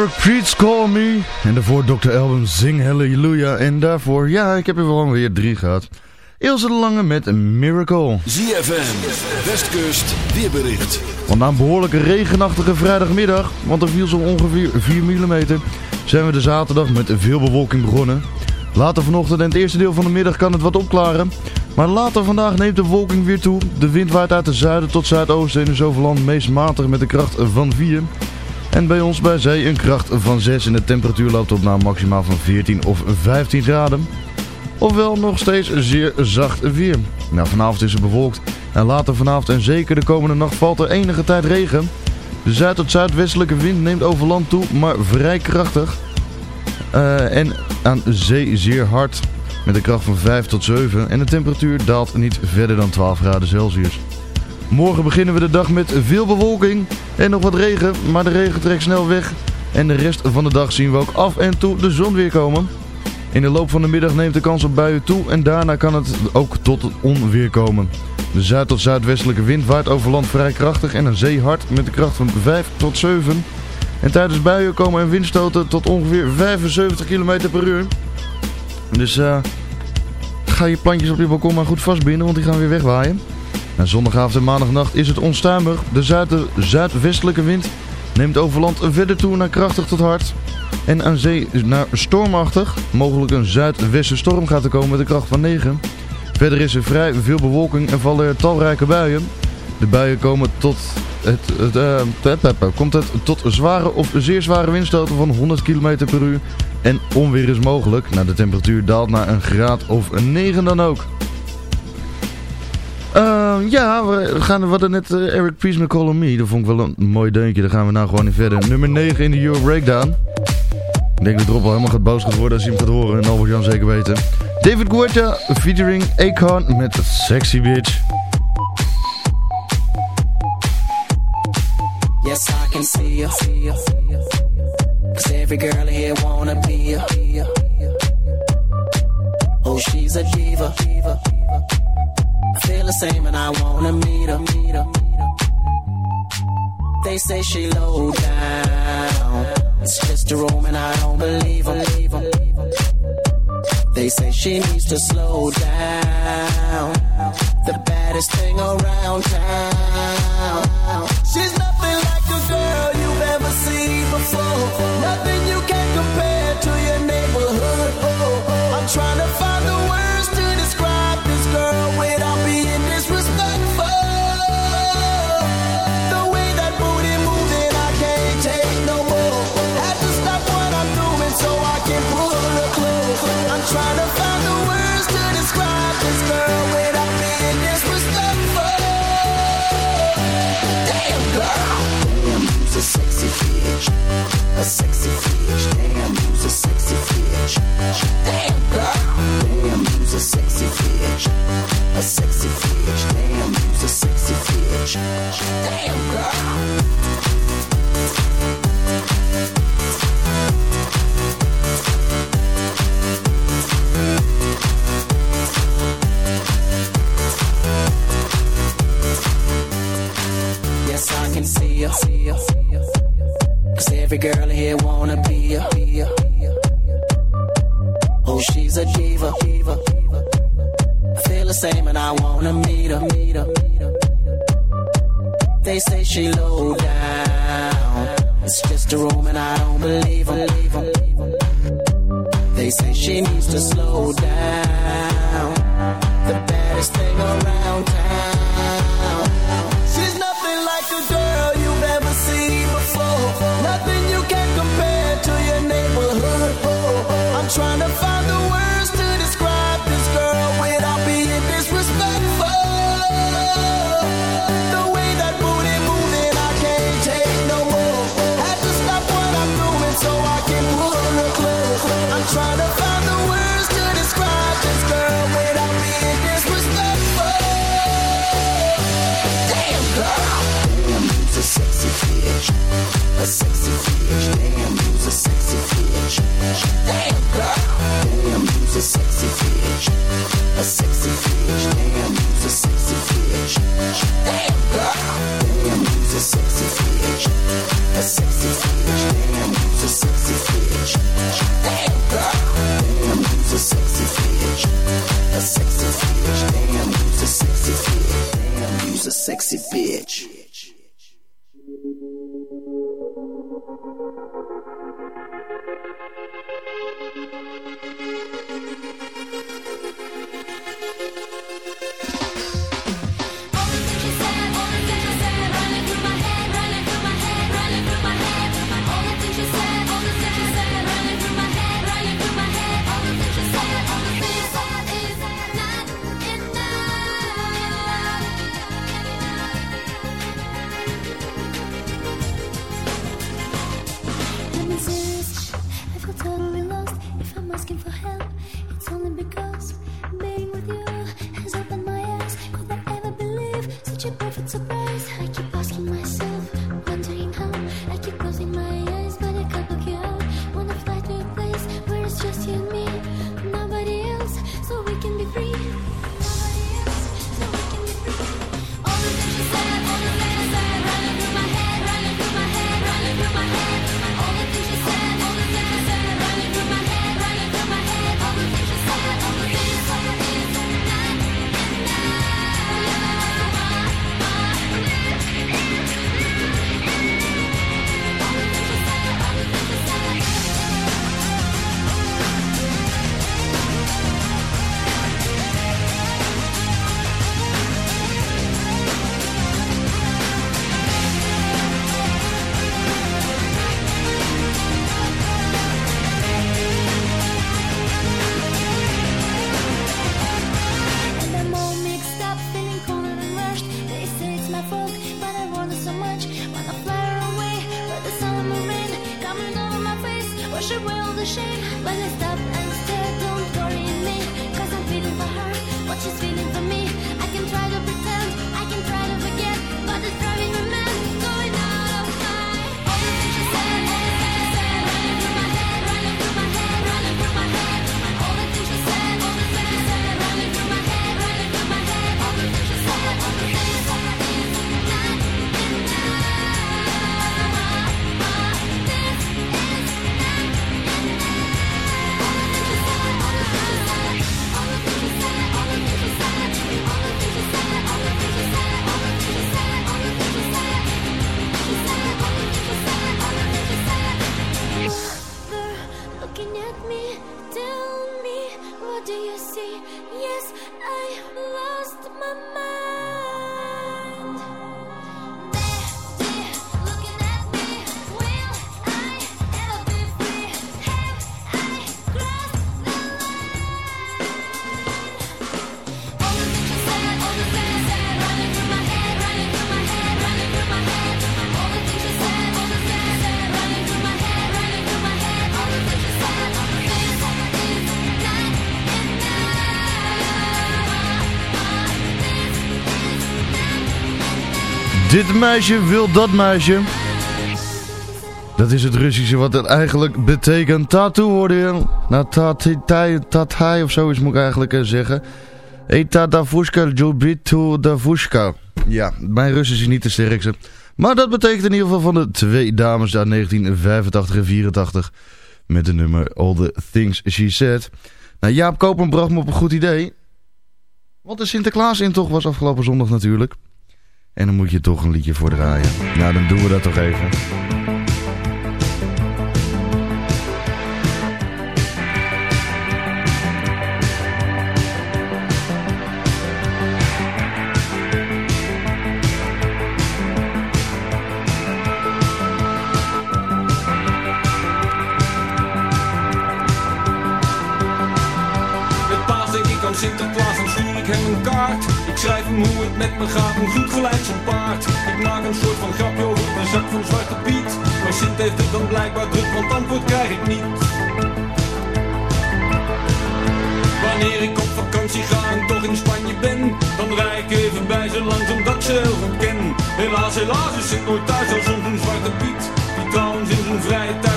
Eric Call Me. En daarvoor Dr. Album Zing Hallelujah. En daarvoor, ja, ik heb er wel weer drie gehad. Ilse de Lange met een Miracle. ZFM, Westkust, weerbericht. Want na een behoorlijke regenachtige vrijdagmiddag, want er viel zo ongeveer 4 mm, zijn we de zaterdag met veel bewolking begonnen. Later vanochtend en het eerste deel van de middag kan het wat opklaren. Maar later vandaag neemt de bewolking weer toe. De wind waait uit het zuiden tot zuidoosten in de land meest matig met de kracht van 4. En bij ons bij zee een kracht van 6 en de temperatuur loopt op naar maximaal van 14 of 15 graden. Ofwel nog steeds zeer zacht weer. Nou, vanavond is het bewolkt en later vanavond en zeker de komende nacht valt er enige tijd regen. De zuid- tot zuidwestelijke wind neemt over land toe, maar vrij krachtig. Uh, en aan zee zeer hard met een kracht van 5 tot 7 en de temperatuur daalt niet verder dan 12 graden Celsius. Morgen beginnen we de dag met veel bewolking en nog wat regen, maar de regen trekt snel weg. En de rest van de dag zien we ook af en toe de zon weer komen. In de loop van de middag neemt de kans op buien toe en daarna kan het ook tot onweer komen. De zuid- tot zuidwestelijke wind waait over land vrij krachtig en een zee hard met een kracht van 5 tot 7. En tijdens buien komen er windstoten tot ongeveer 75 km per uur. Dus uh, ga je plantjes op je balkon maar goed vastbinden, want die gaan weer wegwaaien. Zondagavond en maandagnacht is het onstuimig. De zuid zuidwestelijke wind neemt over land verder toe naar krachtig tot hard. En aan zee naar stormachtig. Mogelijk een zuidwestenstorm gaat er komen met een kracht van 9. Verder is er vrij veel bewolking en vallen er talrijke buien. De buien komen tot het, het, uh, komt het tot zware of zeer zware windstoten van 100 km per uur. En onweer is mogelijk. Nou, de temperatuur daalt naar een graad of 9 dan ook. Uh, ja, we, gaan, wat hadden net eh, Eric Pease met Call Me. Dat vond ik wel een mooi deuntje. Daar gaan we nou gewoon in verder. Nummer 9 in de Euro Breakdown. Ik denk dat Rob al helemaal gaat boos worden als hij hem gaat horen. En Albert Jan zeker weten. David Guetta featuring Akon met Sexy Bitch. Yes, I can see you. Every girl here wanna be you. Oh, she's a diva. the same and I wanna meet her, meet her. They say she low down. It's just a room and I don't believe her, leave her. They say she needs to slow down. The baddest thing around town. She's nothing like a girl you've ever seen before. Nothing you can compare to your neighborhood. Oh, oh. I'm trying to find a way. be. Cause every girl here wanna be a. Oh, she's a diva. I feel the same and I wanna meet her. Meet her. They say she low down. It's just a room and I don't believe them. They say she needs to slow down. The baddest thing around. sexy bitch. Meisje wil dat meisje. Dat is het Russische wat het eigenlijk betekent. Tattoo worden. Nou, tatai, of zoiets moet ik eigenlijk eh, zeggen. Eta davushka jubitu davushka. Ja, mijn Russisch is niet de sterkste. Maar dat betekent in ieder geval van de twee dames uit 1985 en 84. Met de nummer All the Things She Said. Nou, Jaap Kopen bracht me op een goed idee. Want de Sinterklaas-intocht was afgelopen zondag natuurlijk. En dan moet je toch een liedje voor draaien. Nou, dan doen we dat toch even. Heeft het dan blijkbaar druk, want antwoord krijg ik niet. Wanneer ik op vakantie ga en toch in Spanje ben, dan rij ik even bij ze langs omdat ze heel goed ken. Helaas, helaas is Sint nooit thuis als soms een Zwarte Piet. Die trouwens in zijn vrije tijd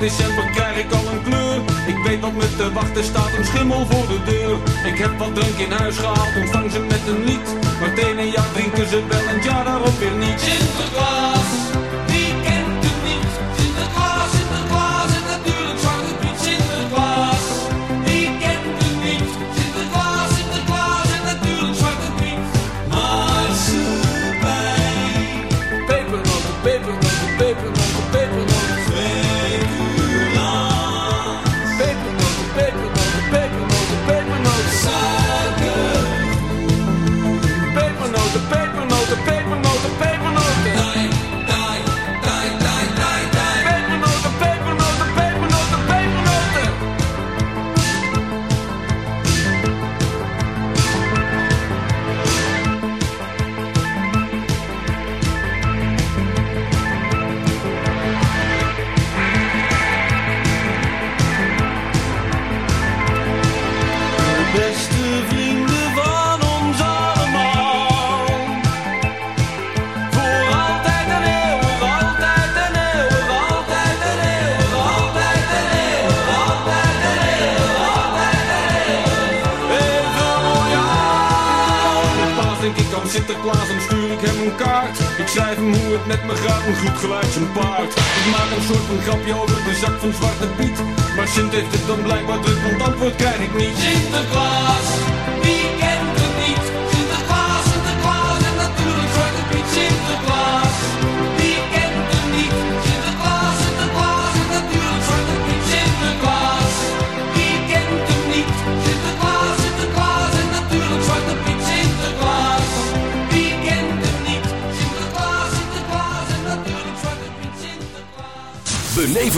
december krijg ik al een kleur. Ik weet wat me te wachten staat, een schimmel voor de deur. Ik heb wat drank in huis gehaald, ontvang ze met een lied. Het ene jaar drinken ze wel en jaar daarop weer niet. Sinterklaas,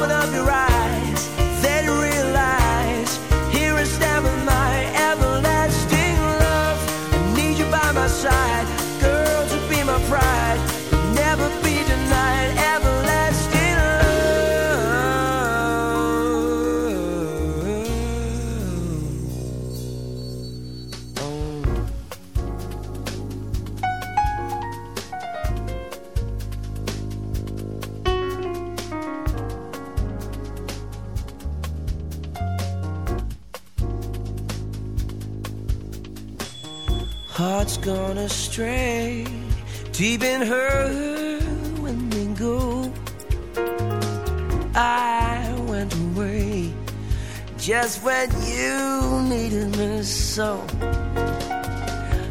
Open up your eyes, so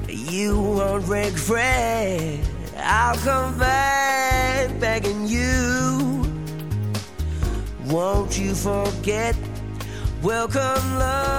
you won't regret. I'll come back begging you. Won't you forget? Welcome, love.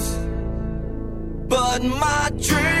but my dream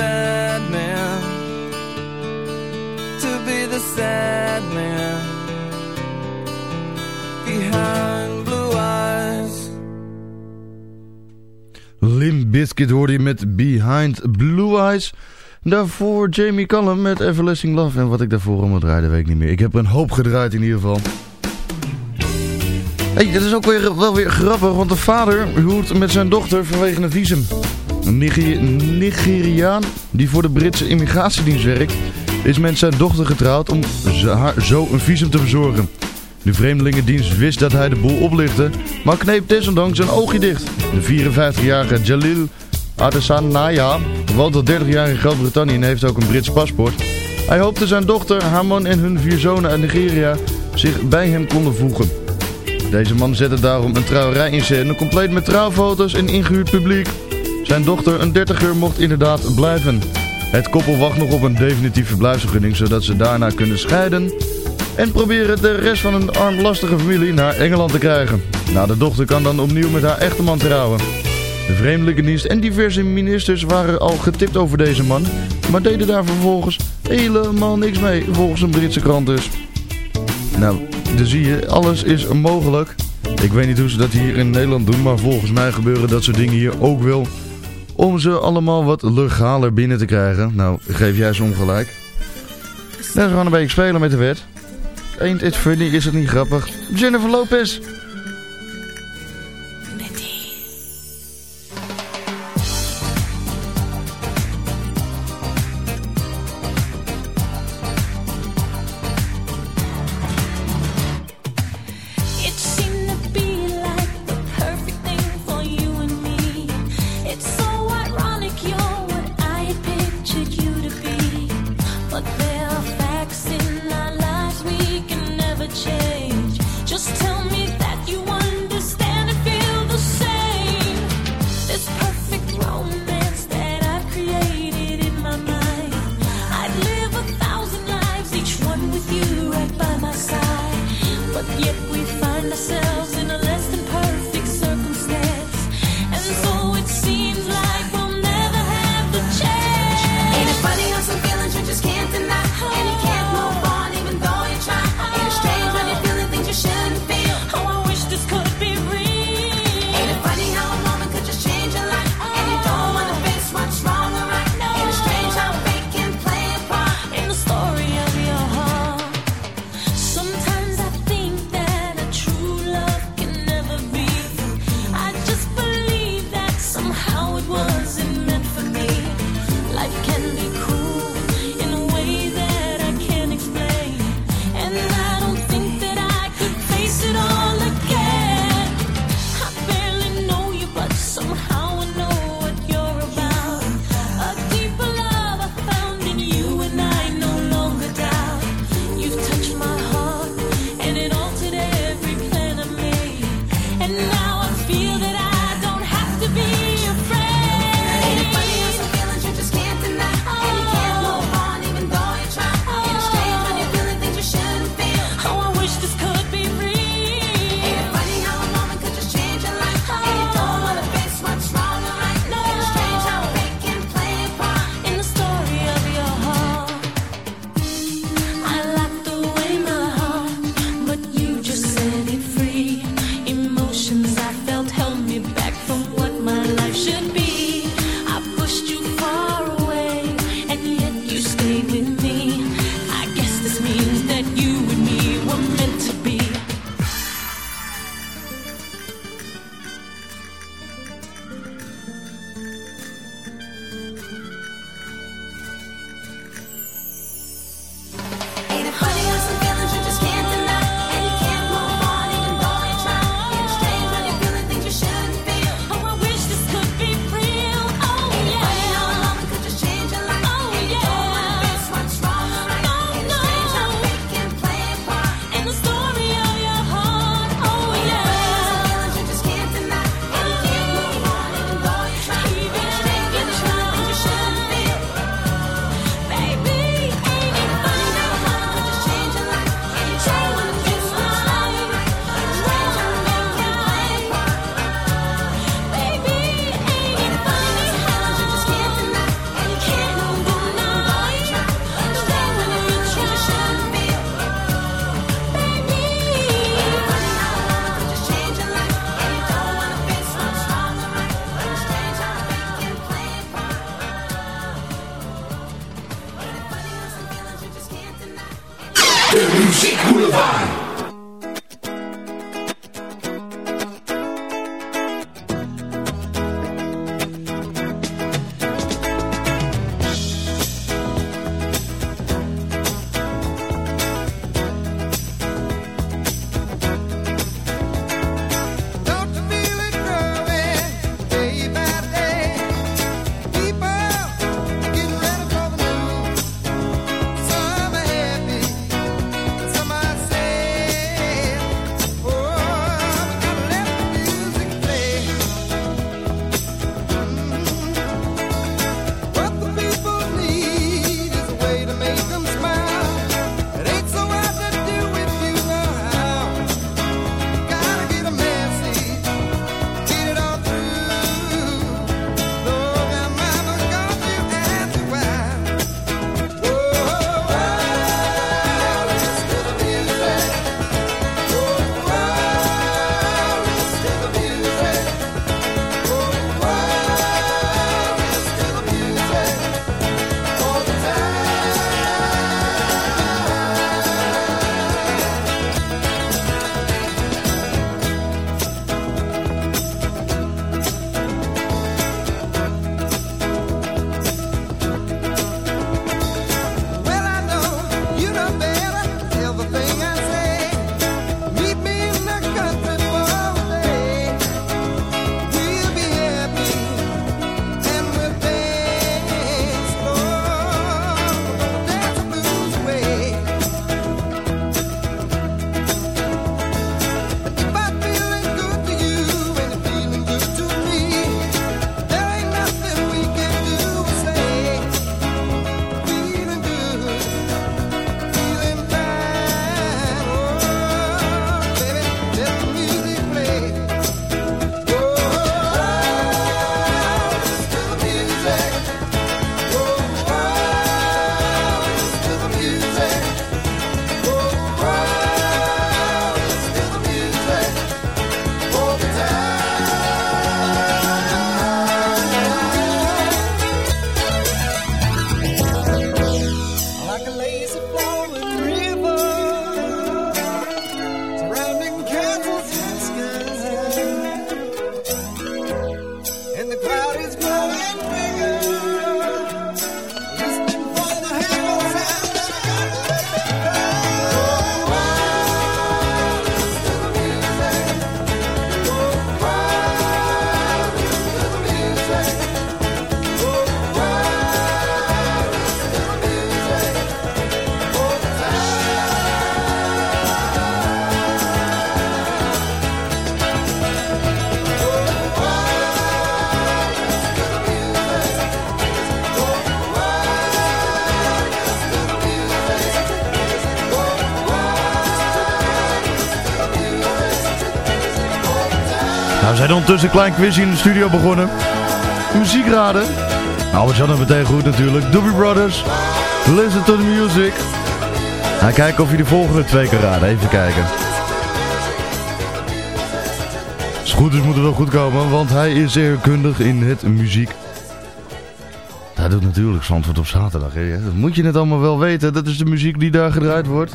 Bad man, to be the sad man blue eyes. Limp Bizkit hoorde je met Behind Blue Eyes. Daarvoor Jamie Cullum met Everlasting Love. En wat ik daarvoor allemaal draaide, weet ik niet meer. Ik heb een hoop gedraaid in ieder geval. hey, dit is ook weer, wel weer grappig, want de vader huwt met zijn dochter vanwege een visum. Een Niger Nigeriaan die voor de Britse immigratiedienst werkt, is met zijn dochter getrouwd om haar zo een visum te verzorgen. De vreemdelingendienst wist dat hij de boel oplichtte, maar kneep desondanks zijn oogje dicht. De 54-jarige Jalil Adesanaya woont al 30 jaar in Groot-Brittannië en heeft ook een Brits paspoort. Hij hoopte zijn dochter, haar man en hun vier zonen uit Nigeria zich bij hem konden voegen. Deze man zette daarom een trouwerij in scène, compleet met trouwfoto's en ingehuurd publiek. Zijn dochter, een dertiger, mocht inderdaad blijven. Het koppel wacht nog op een definitieve verblijfsvergunning, zodat ze daarna kunnen scheiden... en proberen de rest van hun armlastige familie naar Engeland te krijgen. Nou, de dochter kan dan opnieuw met haar echte man trouwen. De Vreemdelingendienst en diverse ministers waren al getipt over deze man, maar deden daar vervolgens helemaal niks mee, volgens een Britse krant dus. Nou, dan zie je, alles is mogelijk. Ik weet niet hoe ze dat hier in Nederland doen, maar volgens mij gebeuren dat soort dingen hier ook wel. Om ze allemaal wat legaler binnen te krijgen. Nou, geef jij ze ongelijk. Dat is gewoon een beetje spelen met de wet. Ain't it funny, is het niet grappig? Jennifer Lopez. that you zijn ondertussen een klein quizje in de studio begonnen. Muziek raden. Nou, we zaten meteen goed natuurlijk. Doobie Brothers, Listen to the Music. En kijken of je de volgende twee kan raden. Even kijken. Als goed is moet het wel goed komen, want hij is zeer kundig in het muziek. Hij doet natuurlijk Zandvoort op zaterdag. Hè? Dat moet je net allemaal wel weten. Dat is de muziek die daar gedraaid wordt.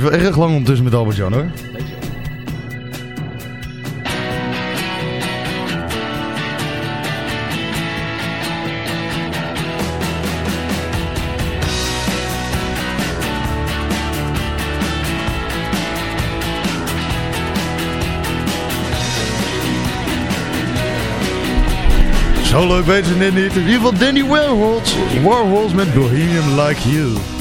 Ik wel erg lang ondertussen met Albert Jan hoor. Zo leuk weten ze net niet. In ieder geval Danny Warhols. Warhols met Bohemian Like You.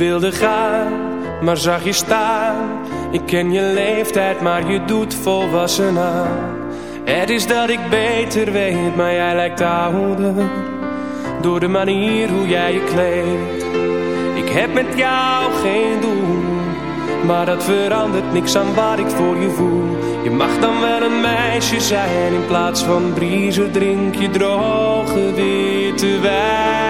Wilde gaan, maar zag je staan. Ik ken je leeftijd, maar je doet volwassen aan. Het is dat ik beter weet, maar jij lijkt ouder. Door de manier hoe jij je kleedt. Ik heb met jou geen doel, maar dat verandert niks aan wat ik voor je voel. Je mag dan wel een meisje zijn, in plaats van briezen drink je droge witte wijn.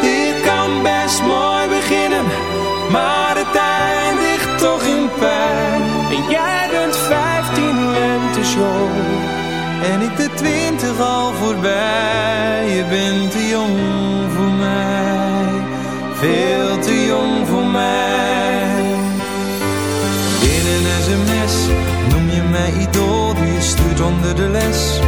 Dit kan best mooi beginnen, maar het eindigt toch in pijn. En jij bent vijftien lentes en ik de twintig al voorbij. Je bent te jong voor mij, veel te jong voor mij. In een sms noem je mij idool, die je stuurt onder de les.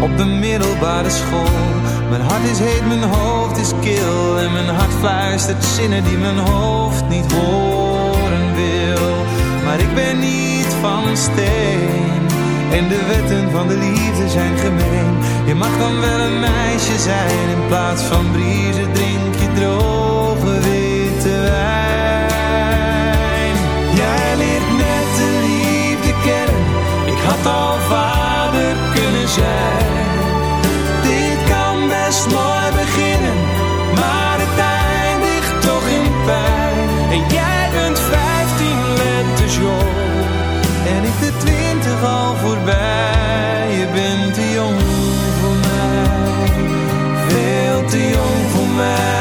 Op de middelbare school. Mijn hart is heet, mijn hoofd is kil. En mijn hart fluistert zinnen die mijn hoofd niet horen wil. Maar ik ben niet van steen. En de wetten van de liefde zijn gemeen. Je mag dan wel een meisje zijn. In plaats van briezen drink je droge witte wijn. Jij leert net de liefde kennen. Ik had al al voorbij. Je bent te jong voor mij, veel te jong voor mij.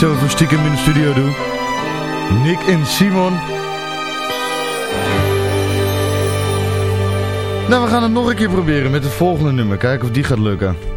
Zo even stiekem in de studio doe. Nick en Simon. Nou, we gaan het nog een keer proberen met het volgende nummer. Kijken of die gaat lukken.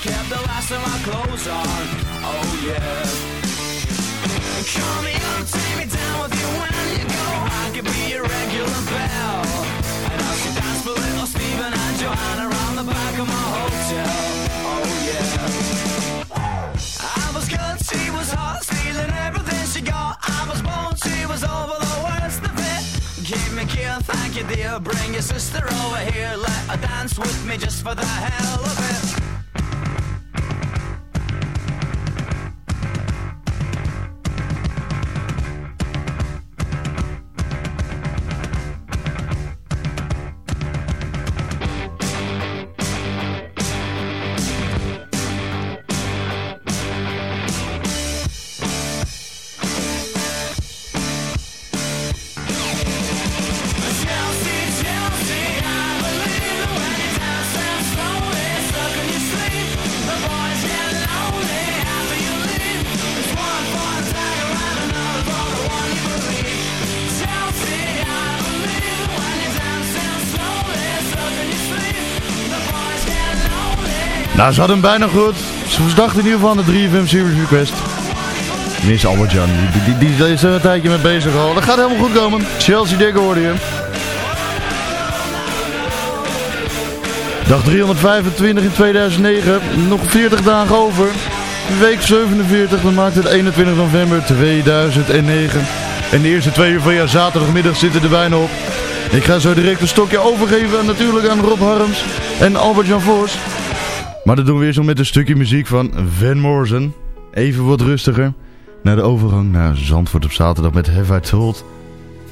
kept the last of my clothes on. Oh yeah. Call me up, take me down with you when you go. I could be your regular bell, and I'll should dance for little Stephen and Joanna around the back of my hotel. Oh yeah. I was good, she was hot, stealing everything she got. I was born, she was over the worst of it. Give me kill, thank you dear. Bring your sister over here, let her dance with me just for the hell of it. Nou, ze hadden hem bijna goed. Ze dachten in ieder geval aan de 3FM Series Request. Miss Albert Jan, die, die, is er een tijdje mee bezig al. Dat gaat helemaal goed komen. Chelsea Digger hoorde je. Dag 325 in 2009. Nog 40 dagen over. Week 47, dat maakt het 21 november 2009. En de eerste twee uur van zaterdagmiddag zitten er bijna op. Ik ga zo direct een stokje overgeven natuurlijk aan Rob Harms en Albert-Jan Vos. Maar dat doen we eerst nog met een stukje muziek van Van Morrison. Even wat rustiger. Naar de overgang naar Zandvoort op zaterdag met Have I Told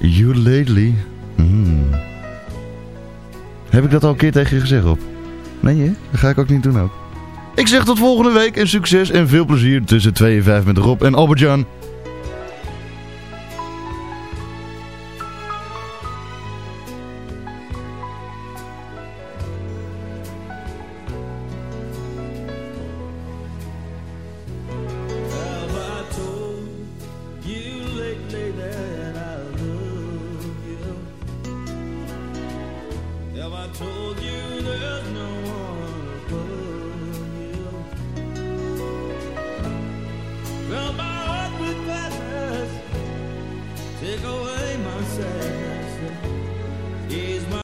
You Lately. Hmm. Heb ik dat al een keer tegen je gezegd, Rob? Nee, hè? Dat ga ik ook niet doen ook. Ik zeg tot volgende week en succes en veel plezier tussen 2 en 5 met Rob en Albert-Jan.